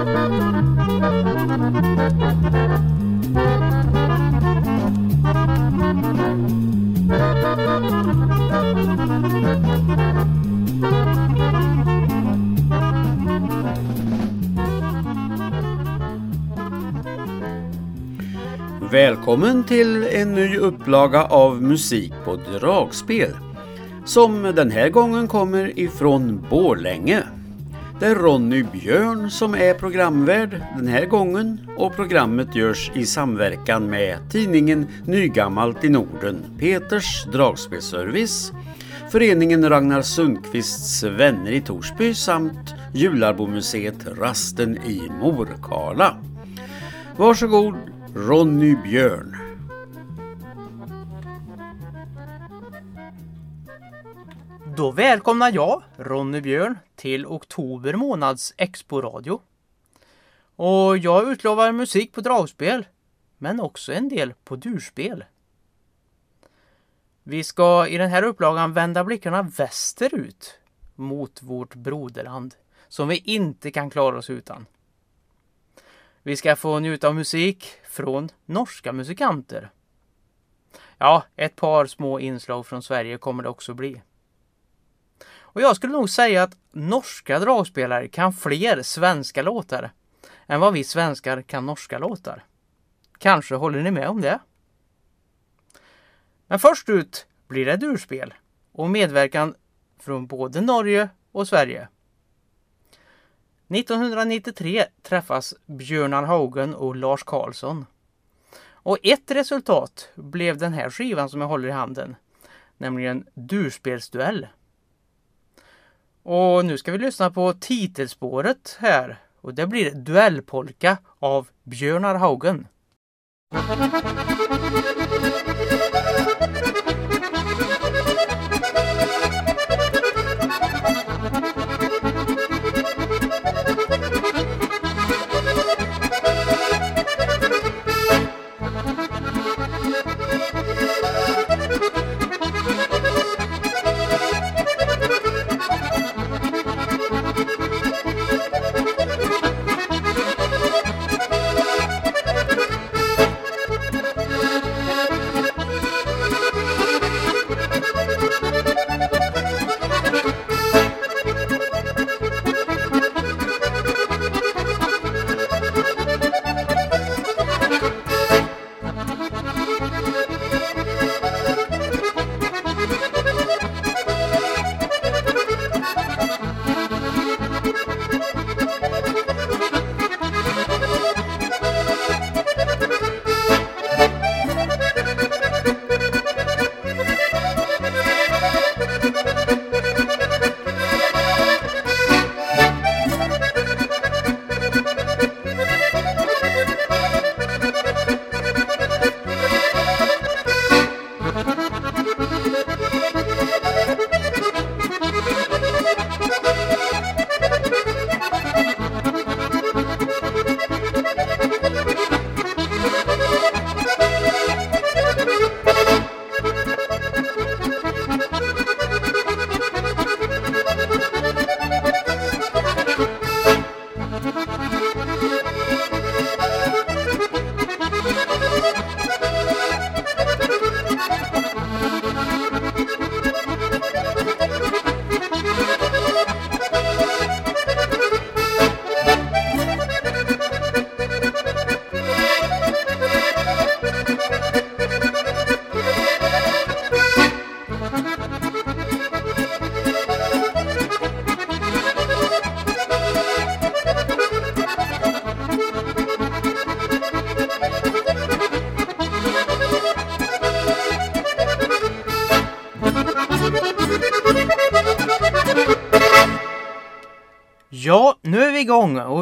Välkommen till en ny upplaga av musik på dragspel. Som den här gången kommer ifrån Borlänge. Det är Ronny Björn som är programvärd den här gången och programmet görs i samverkan med tidningen Nygammalt i Norden, Peters dragspelservice, föreningen Ragnar Sundqvists vänner i Torsby samt Jularbomuseet Rasten i Morkala. Varsågod Ronny Björn. Då välkomnar jag, Ronny Björn, till oktober månads Expo-radio. Och jag utlovar musik på dragspel, men också en del på durspel. Vi ska i den här upplagan vända blickarna västerut mot vårt broderland, som vi inte kan klara oss utan. Vi ska få njuta av musik från norska musikanter. Ja, ett par små inslag från Sverige kommer det också bli. Och jag skulle nog säga att norska dragspelare kan fler svenska låtar än vad vi svenskar kan norska låtar. Kanske håller ni med om det? Men först ut blir det durspel och medverkan från både Norge och Sverige. 1993 träffas Björnar Haugen och Lars Karlsson. Och ett resultat blev den här skivan som jag håller i handen. Nämligen Durspelsduell. Och nu ska vi lyssna på titelspåret här. Och det blir Duellpolka av Björnar Haugen.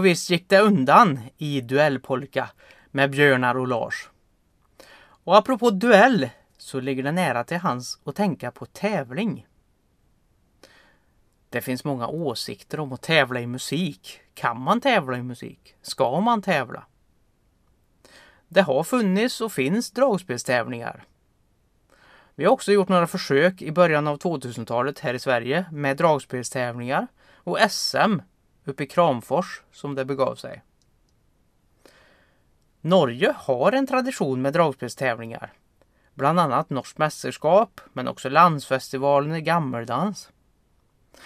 Visst gick det undan i duellpolka med Björnar och Lars. Och apropå duell så ligger det nära till hans att tänka på tävling. Det finns många åsikter om att tävla i musik. Kan man tävla i musik? Ska man tävla? Det har funnits och finns dragspelstävlingar. Vi har också gjort några försök i början av 2000-talet här i Sverige med dragspelstävlingar och SM uppe i Kramfors som det begav sig. Norge har en tradition med dragspelstävlingar. Bland annat norskt mästerskap men också landsfestivalen i gammeldans.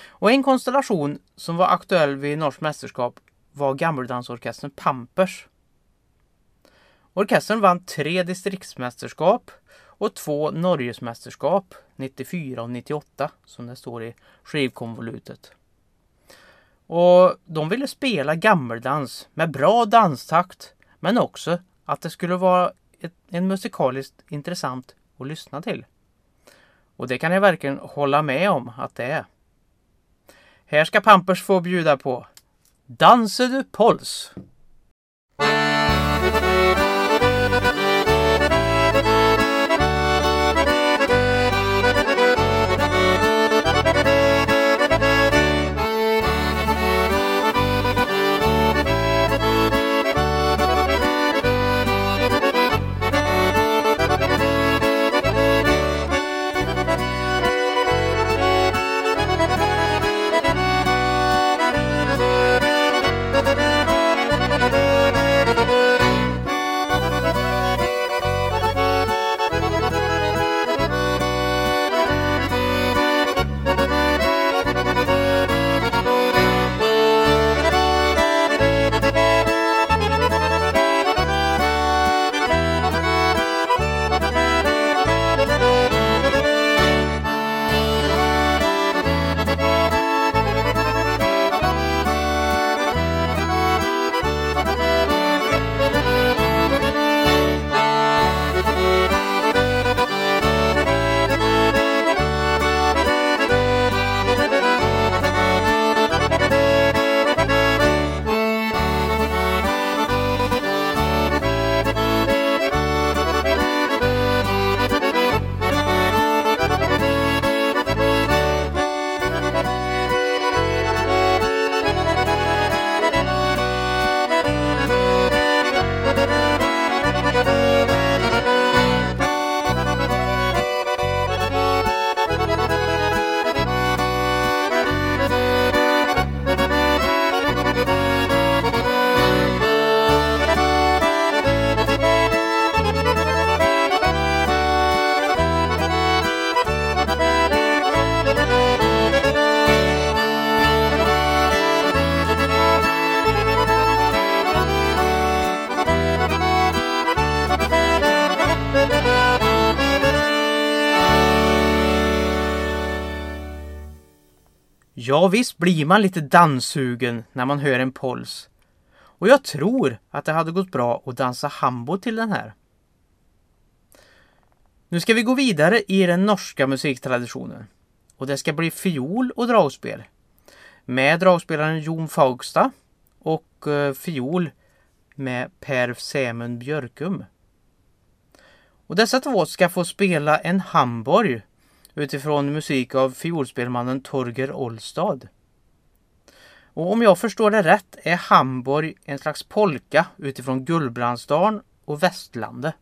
Och en konstellation som var aktuell vid norskt mästerskap var gammeldansorkestern Pampers. Orkestern vann tre distriktsmästerskap och två Norgesmästerskap 94 och 98 som det står i skivkonvolutet. Och de ville spela gammeldans med bra danstakt men också att det skulle vara ett, en musikaliskt intressant att lyssna till. Och det kan jag verkligen hålla med om att det är. Här ska Pampers få bjuda på Danser du Pols? Visst blir man lite danssugen när man hör en pols. Och jag tror att det hade gått bra att dansa hambo till den här. Nu ska vi gå vidare i den norska musiktraditionen. Och det ska bli fiol och dragspel. Med dragspelaren Jon Faugstad och eh, fiol med Per Sämund Björkum. Och dessa två ska få spela en Hamburg utifrån musik av fiolspelmannen Torger Olstad. Och om jag förstår det rätt är Hamburg en slags polka utifrån Gullbrandsdalen och Västlandet.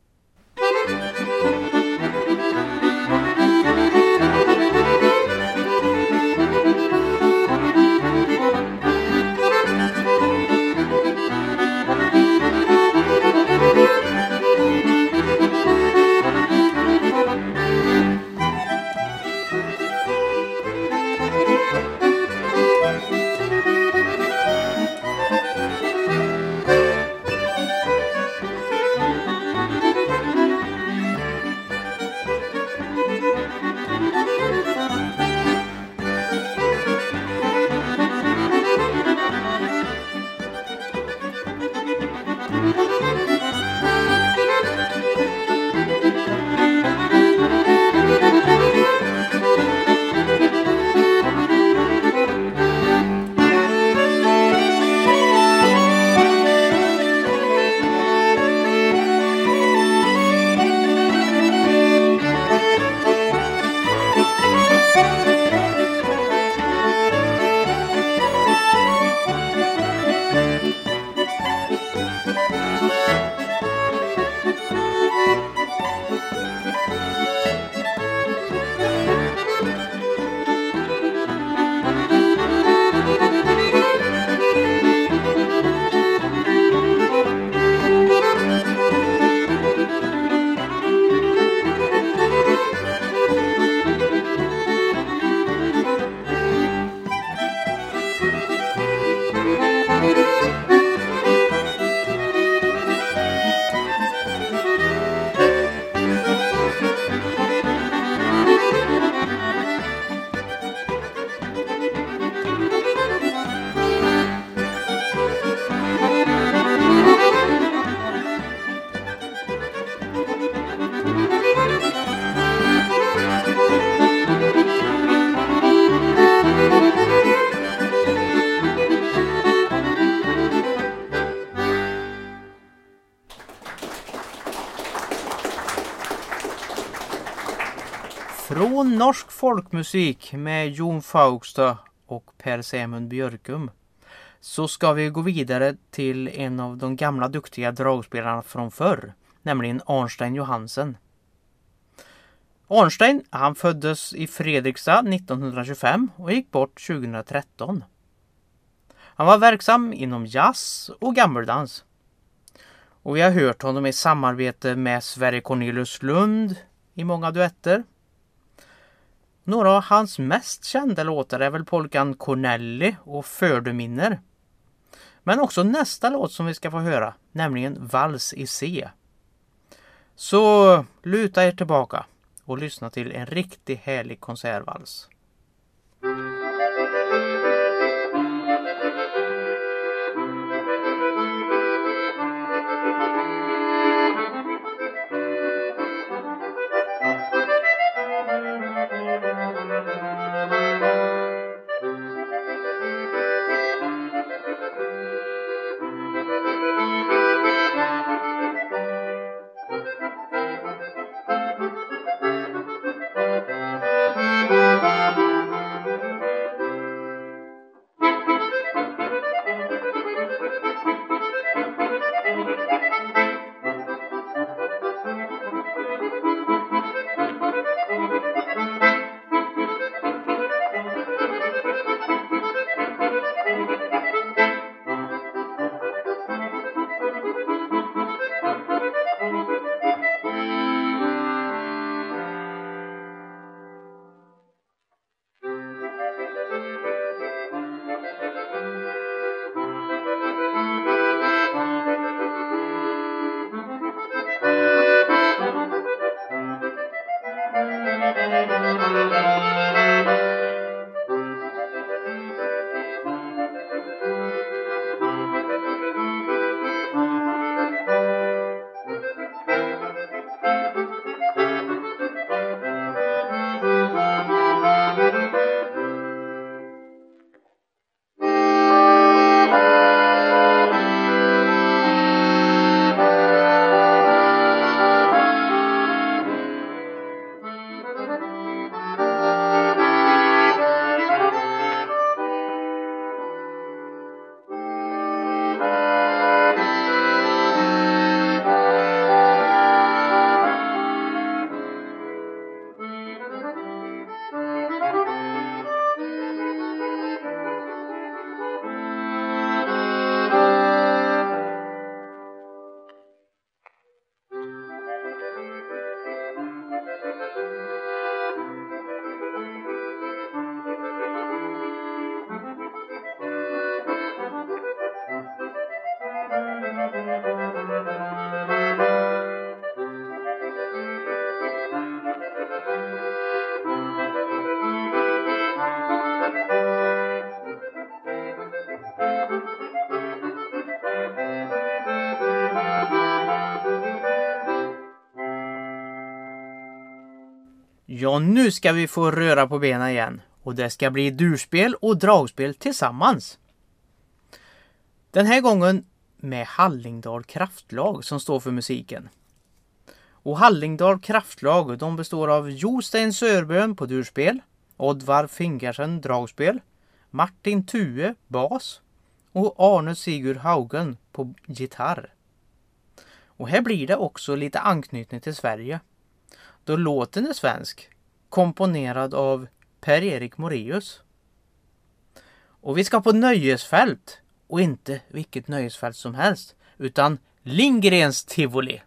Från norsk folkmusik med Jon Faugstad och Per Sämund Björkum så ska vi gå vidare till en av de gamla duktiga dragspelarna från förr, nämligen Arnstein Johansen. Arnstein han föddes i Fredrikstad 1925 och gick bort 2013. Han var verksam inom jazz och gammeldans. Och vi har hört honom i samarbete med Sverre Cornelius Lund i många duetter. Några av hans mest kända låtar är väl polkan Cornelli och Fördeminner. Men också nästa låt som vi ska få höra, nämligen Vals i C. Så luta er tillbaka och lyssna till en riktigt härlig konsertvals. Ja, nu ska vi få röra på benen igen. Och det ska bli durspel och dragspel tillsammans. Den här gången med Hallingdal kraftlag som står för musiken. Och Hallingdal kraftlag de består av Jostein Sörbön på durspel, Oddvar Fingersen dragspel, Martin Tue bas och Arne Sigurd Haugen på gitarr. Och här blir det också lite anknytning till Sverige då låten är svensk, komponerad av Per-Erik Moreus. Och vi ska på nöjesfält och inte vilket nöjesfält som helst utan Lindgrens tivoli.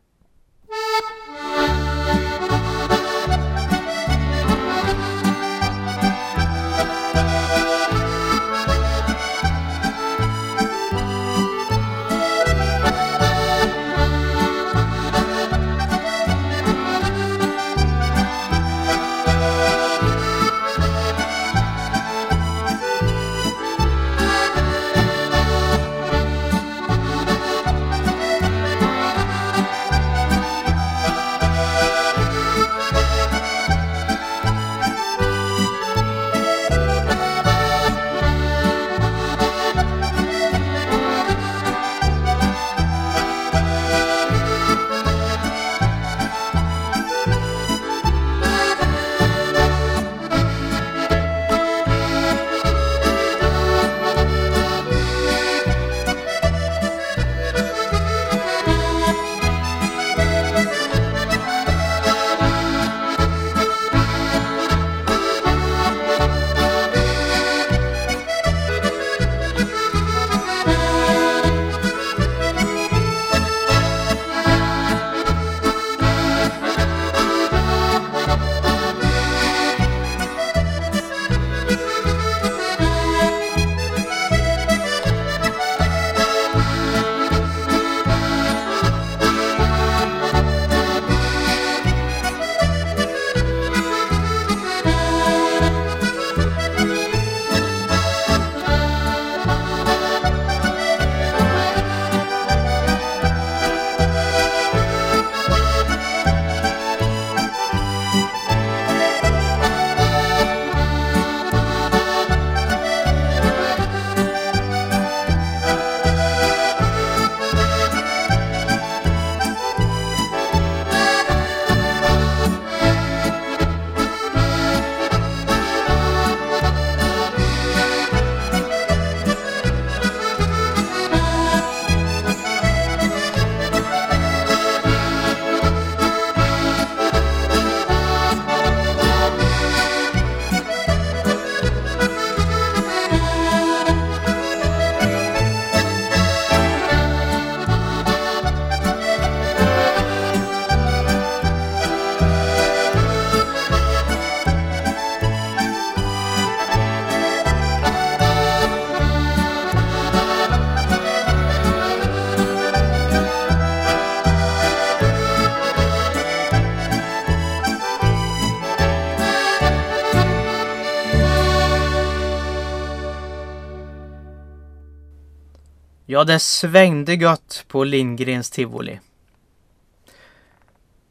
Ja, det svängde gött på Lindgrens tivoli.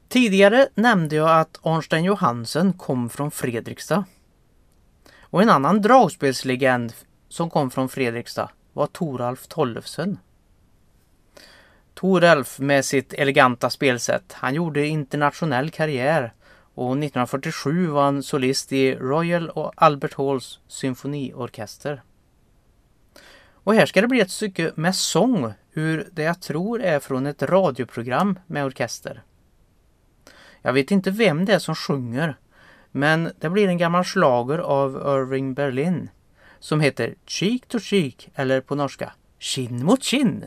Tidigare nämnde jag att Arnstein Johansen kom från Fredrikstad. Och en annan dragspelslegend som kom från Fredrikstad var Toralf Tollefsen. Toralf med sitt eleganta spelsätt, han gjorde internationell karriär och 1947 var han solist i Royal och Albert Halls symfoniorkester. Och här ska det bli ett stycke med sång ur det jag tror är från ett radioprogram med orkester. Jag vet inte vem det är som sjunger, men det blir en gammal slager av Irving Berlin som heter Cheek to Cheek eller på norska Kinn mot kinn.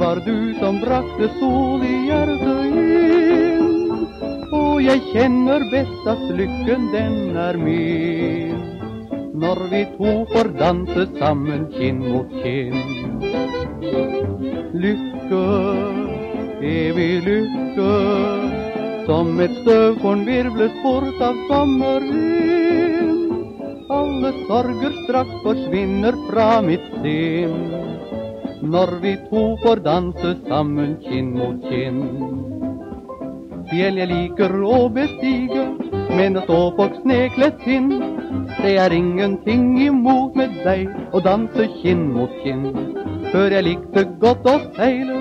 Var du som brakte sol i hjärtat in Och jag känner bäst att lyckan den är min. När vi två får dansa samman kind mot kind Lycka, evig lycka Som ett stövkorn virvles bort av sommarvind. Alla sorger strax försvinner fram mitt sinn. När vi två får dansa samman kind mot kind Fjäll jag liker å bestiger, Men att stå på knäklätt hin Det är ingenting emot med dig Och dansa kind mot kind För jag likte gott å seila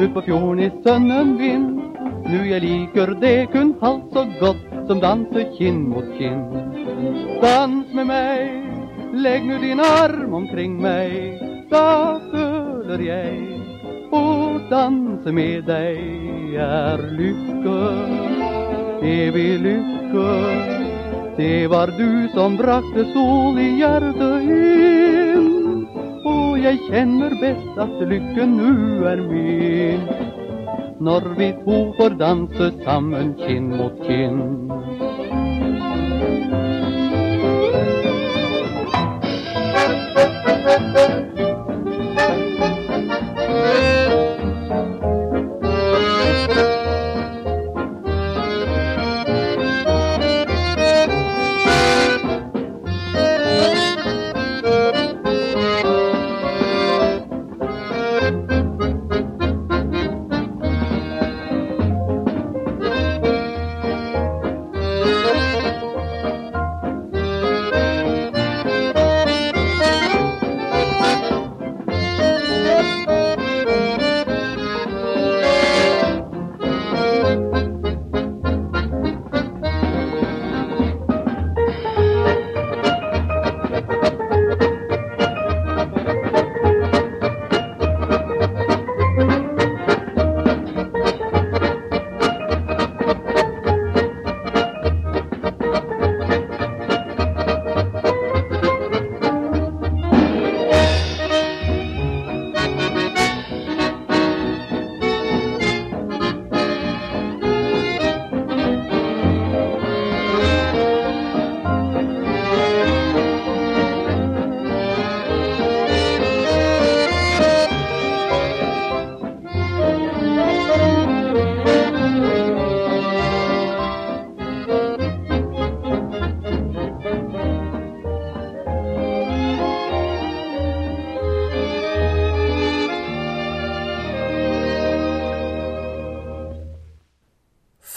Ut på fjorden i sönnen vind Nu jag liker det kun halvt så gott Som dansa kind mot kind Dans med mig Lägg nu din arm omkring mig Då följer jag och dansa med dig är lycka, evig lycka. Det var du som brakte sol i hjärtat in och jag känner bäst att lyckan nu är min. När vi två får dansa samman kind mot kind.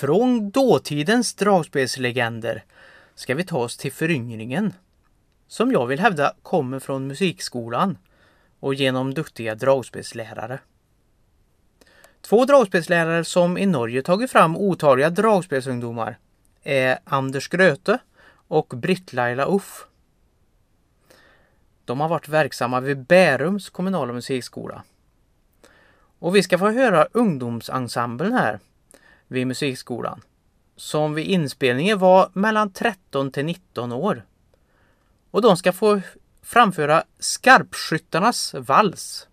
Från dåtidens dragspelslegender ska vi ta oss till föryngringen. Som jag vill hävda kommer från musikskolan och genom duktiga dragspelslärare. Två dragspelslärare som i Norge tagit fram otaliga dragspelsungdomar är Anders Gröte och Britt-Laila Uff. De har varit verksamma vid Bärums kommunala musikskola. Och vi ska få höra ungdomsensemblen här vid musikskolan. Som vid inspelningen var mellan 13 till 19 år. Och de ska få framföra Skarpskyttarnas vals.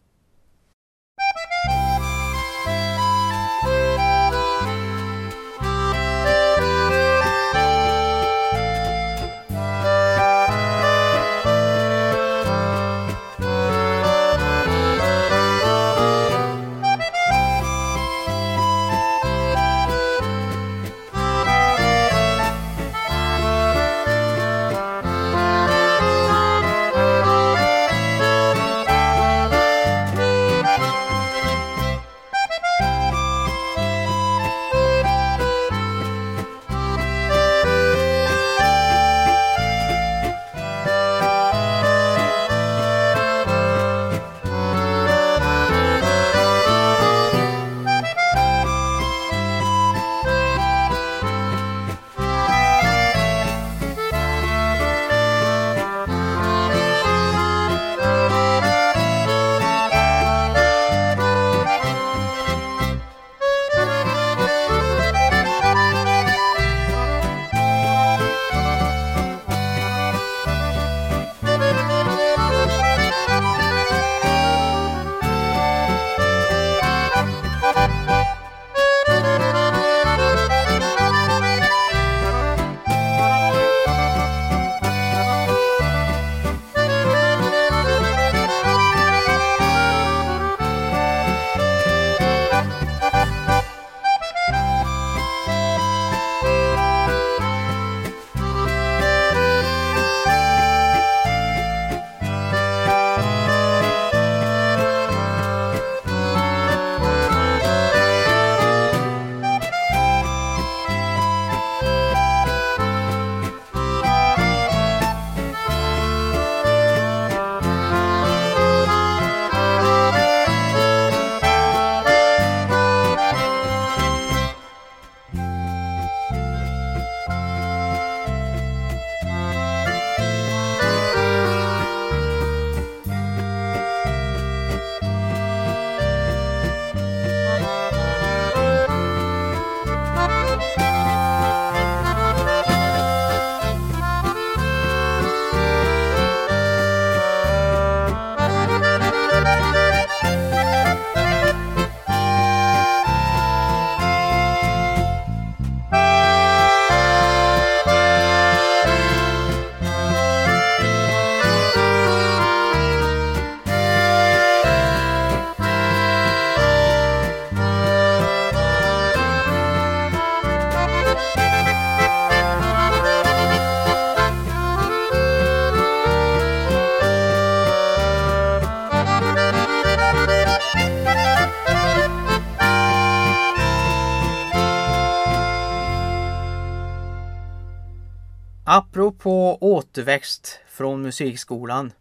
Återväxt från musikskolan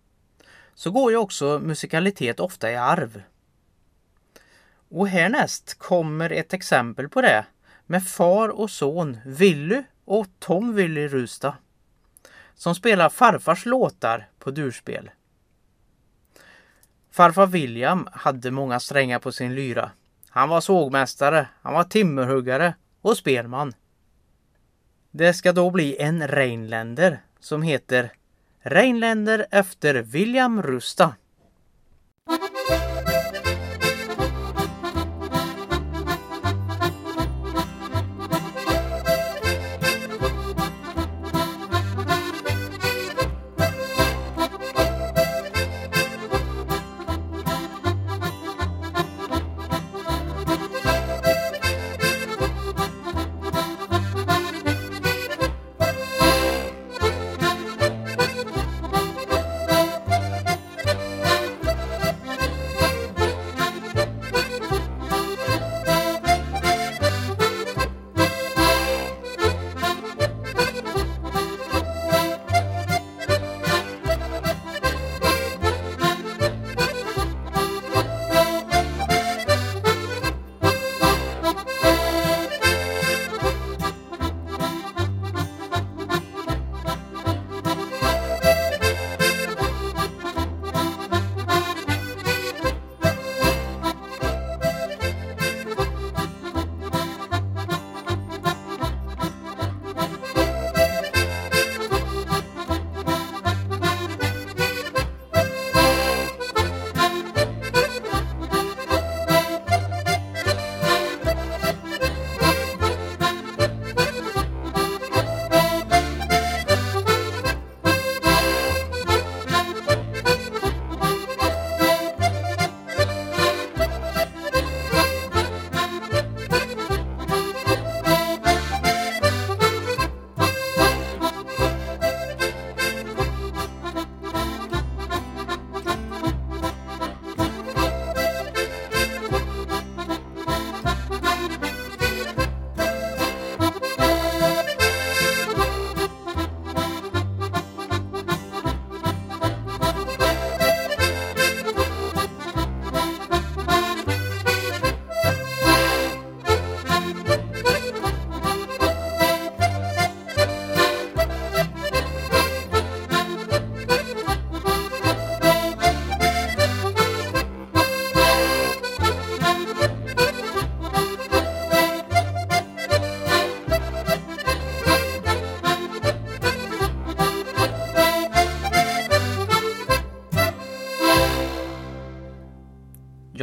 så går ju också musikalitet ofta i arv. Och härnäst kommer ett exempel på det med far och son Willy och Tom Willy Rusta som spelar farfars låtar på durspel. Farfar William hade många strängar på sin lyra. Han var sågmästare, han var timmerhuggare och spelman. Det ska då bli en Reinländer som heter Reinländer efter William Rusta.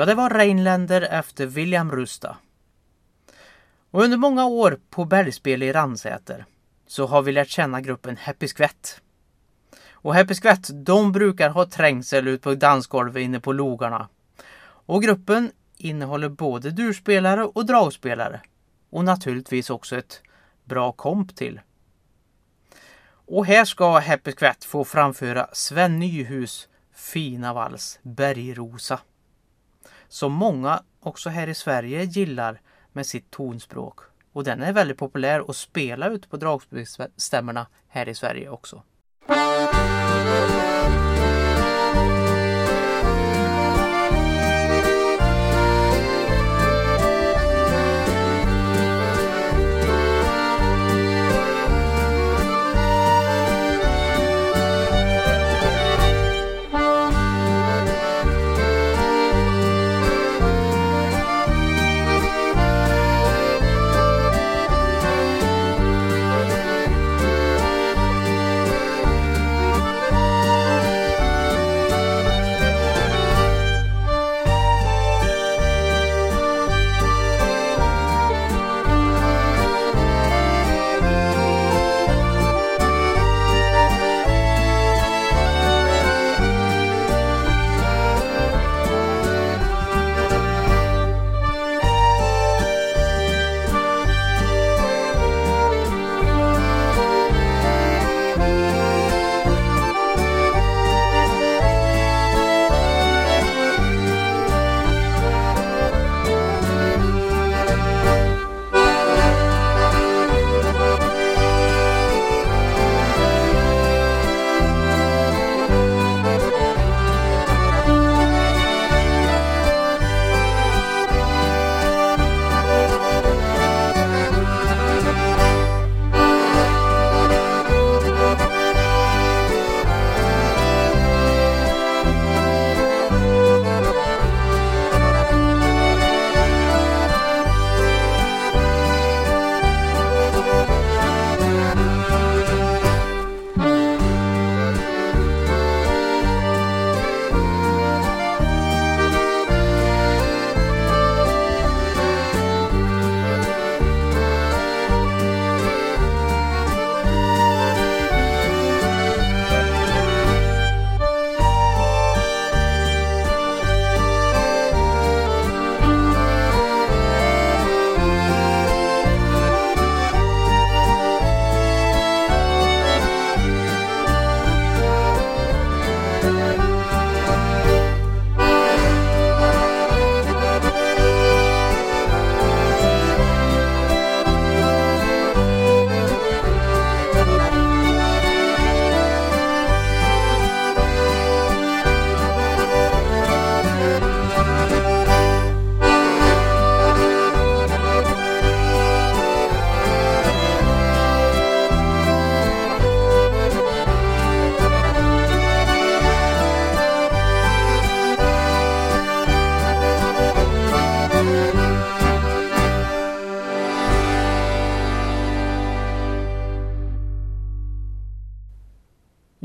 Ja, det var Rheinländer efter William Rusta. Och under många år på bergspel i Ransäter så har vi lärt känna gruppen Happy Skvätt. Och Happy Skvätt, de brukar ha trängsel ut på dansgolvet inne på logarna. Och gruppen innehåller både durspelare och dragspelare. Och naturligtvis också ett bra komp till. Och här ska Happy Skvätt få framföra Sven Nyhus fina vals Bergrosa som många också här i Sverige gillar med sitt tonspråk. Och den är väldigt populär att spela ute på dragspelsstämmorna här i Sverige också.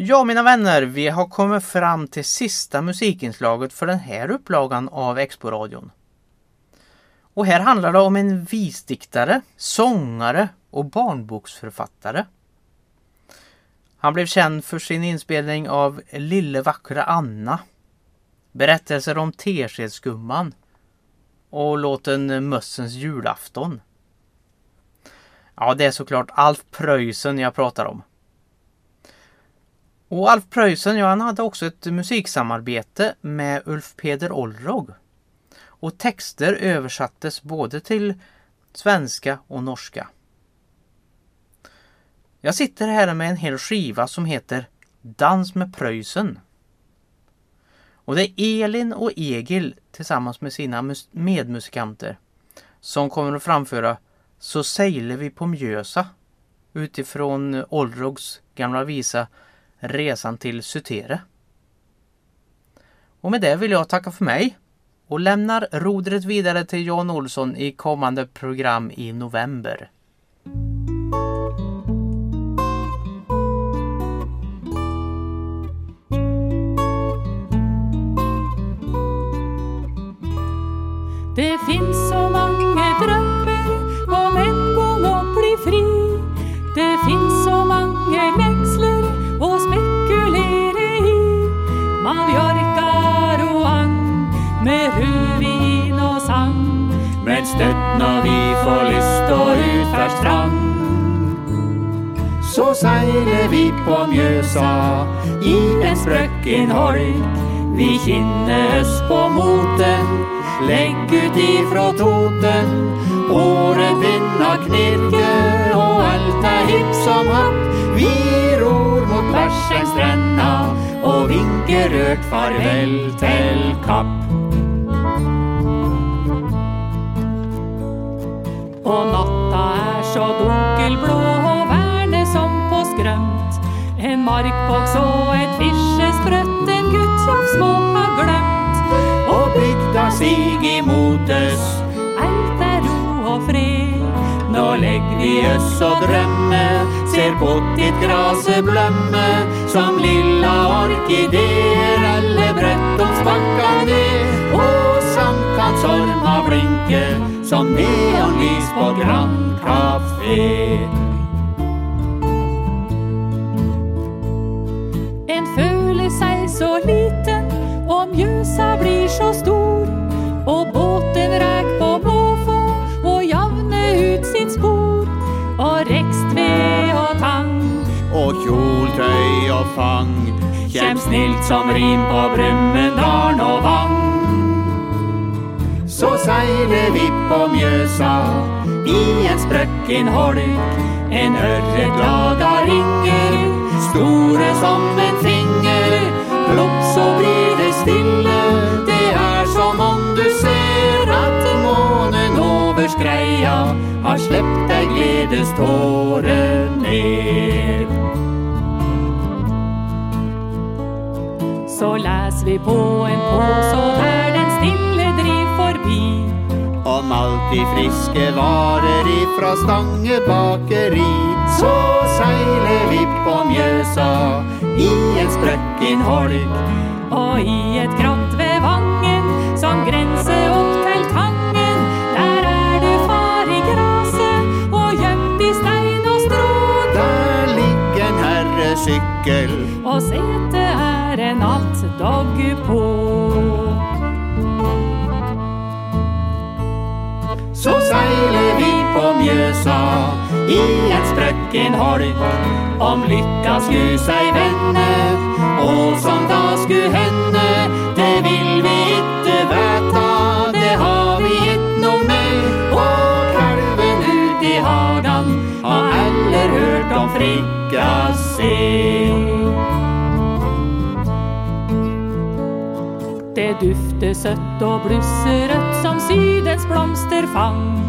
Ja, mina vänner, vi har kommit fram till sista musikinslaget för den här upplagan av Exporadion. Och här handlar det om en visdiktare, sångare och barnboksförfattare. Han blev känd för sin inspelning av Lille vackra Anna, berättelser om Teskedsgumman och låten Mössens julafton. Ja, det är såklart Alf Preussen jag pratar om. Och Alf Preussen, ja, han hade också ett musiksamarbete med Ulf Peder Olrog. Och texter översattes både till svenska och norska. Jag sitter här med en hel skiva som heter Dans med Preussen. Och det är Elin och Egil tillsammans med sina medmusikanter som kommer att framföra Så sejler vi på Mjösa utifrån Olrogs gamla visa Resan till Sutere. Och med det vill jag tacka för mig och lämnar rodret vidare till Jan Olsson i kommande program i november. Strand. Så seiler vi på Mjösa i en spröcken holk. Vi kinnes på moten Lägg ut ifrån Toten Året vinna knirke och älta hipp som happ Vi ror mot Persens stränna och vinker rökt farväl till Kapp Och och så dunkelblå och värne som på skrömt En markbox och ett fiskesprött en guttjafs små har glömt. Och bygda sig emot oss Allt är ro och fred. Nå lägg vi oss och drömme Ser pottigt graset blömme. Som lilla orkidéer eller Brettonsbacka ner Och har blinke som neonlys på Grand Café En föle sig så liten och Mjösa blir så stor. Och båten räk på måfå och javne ut sin spor och räckstve och tang. Och kjoltröj och fang. Käm snilt som rim på Brumunddal och Vang så seiler vi på Mjösa i en sprucken holk En örret lagar ringer. Store som en finger Plopp så blir det stille. Det är som om du ser att månen över skreja har släppt dig glädjeståren ner Så läs vi på en påse och där som alltid friske varor ifrån Stange bakeri så seiler vi på Mjösa i en sprucken holk. Och i ett grott vid Vangen som gränse upp till Tangen där är det far i graset och gömt i stein och strå där ligger en herrecykel och säte är en nattdogg på. Så seiler vi på Mjösa i en sprucken holk. Om lycka sku sig vänne och som da sku henne det vill vi inte veta det har vi ett nog med. Och kalven ut i hagan har eller hört om frikassé Det dufter sött och blusserött som sydens blomsterfang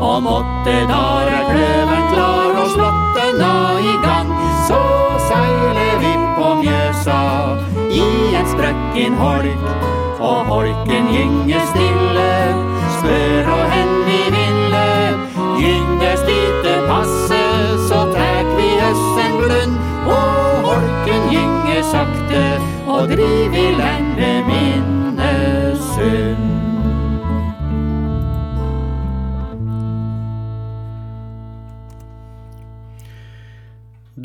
Om åtte dagar klövern klar och slåtterna i gang Så seiler vi på Mjösa i en spröcken holk. Och holken gynge stille, spör och hen vi ville. Gyngdes dit det passe så täck vi oss en blund. Och holken gynge och driv i längre minnesund.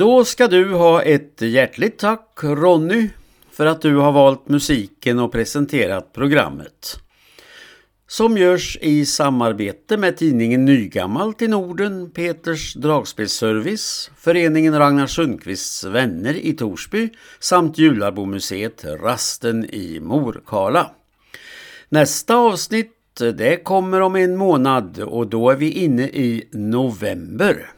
Då ska du ha ett hjärtligt tack Ronny för att du har valt musiken och presenterat programmet. Som görs i samarbete med tidningen Nygammalt i Norden, Peters dragspelsservice, föreningen Ragnar Sundqvists vänner i Torsby samt Jularbomuseet Rasten i Morkala. Nästa avsnitt det kommer om en månad och då är vi inne i november.